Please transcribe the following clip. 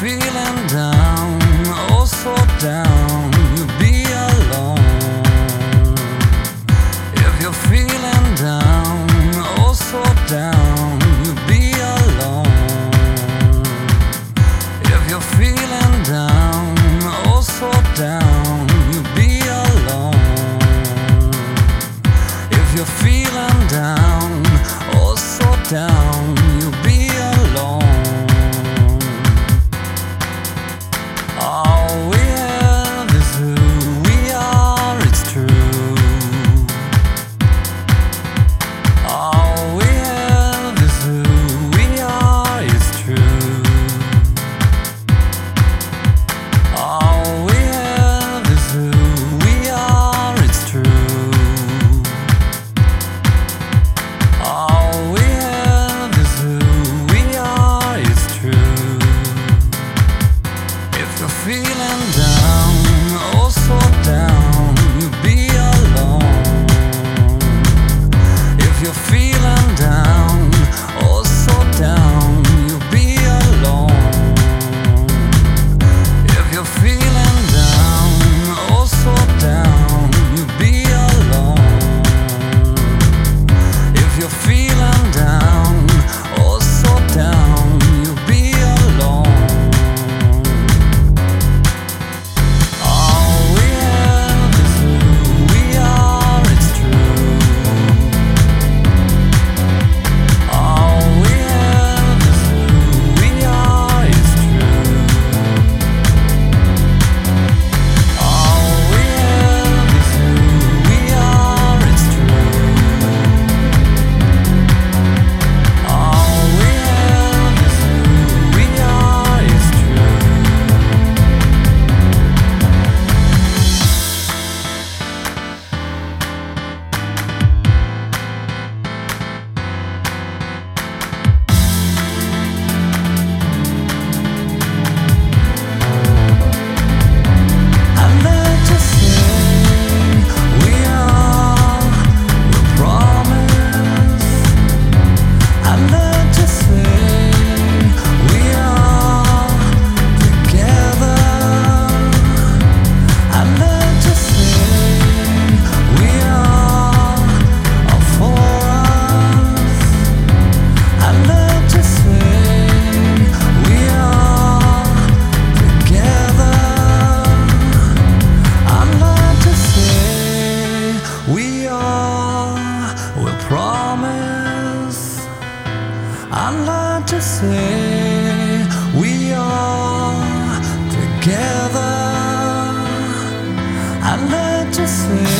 feeling down, oh so down, you'll be alone. If you're feeling down, oh so down, you'll be alone. If you're feeling down, oh so down, you'll be alone. If you're feeling down, oh so down, you'll be I learned to say we are together. I learned to say.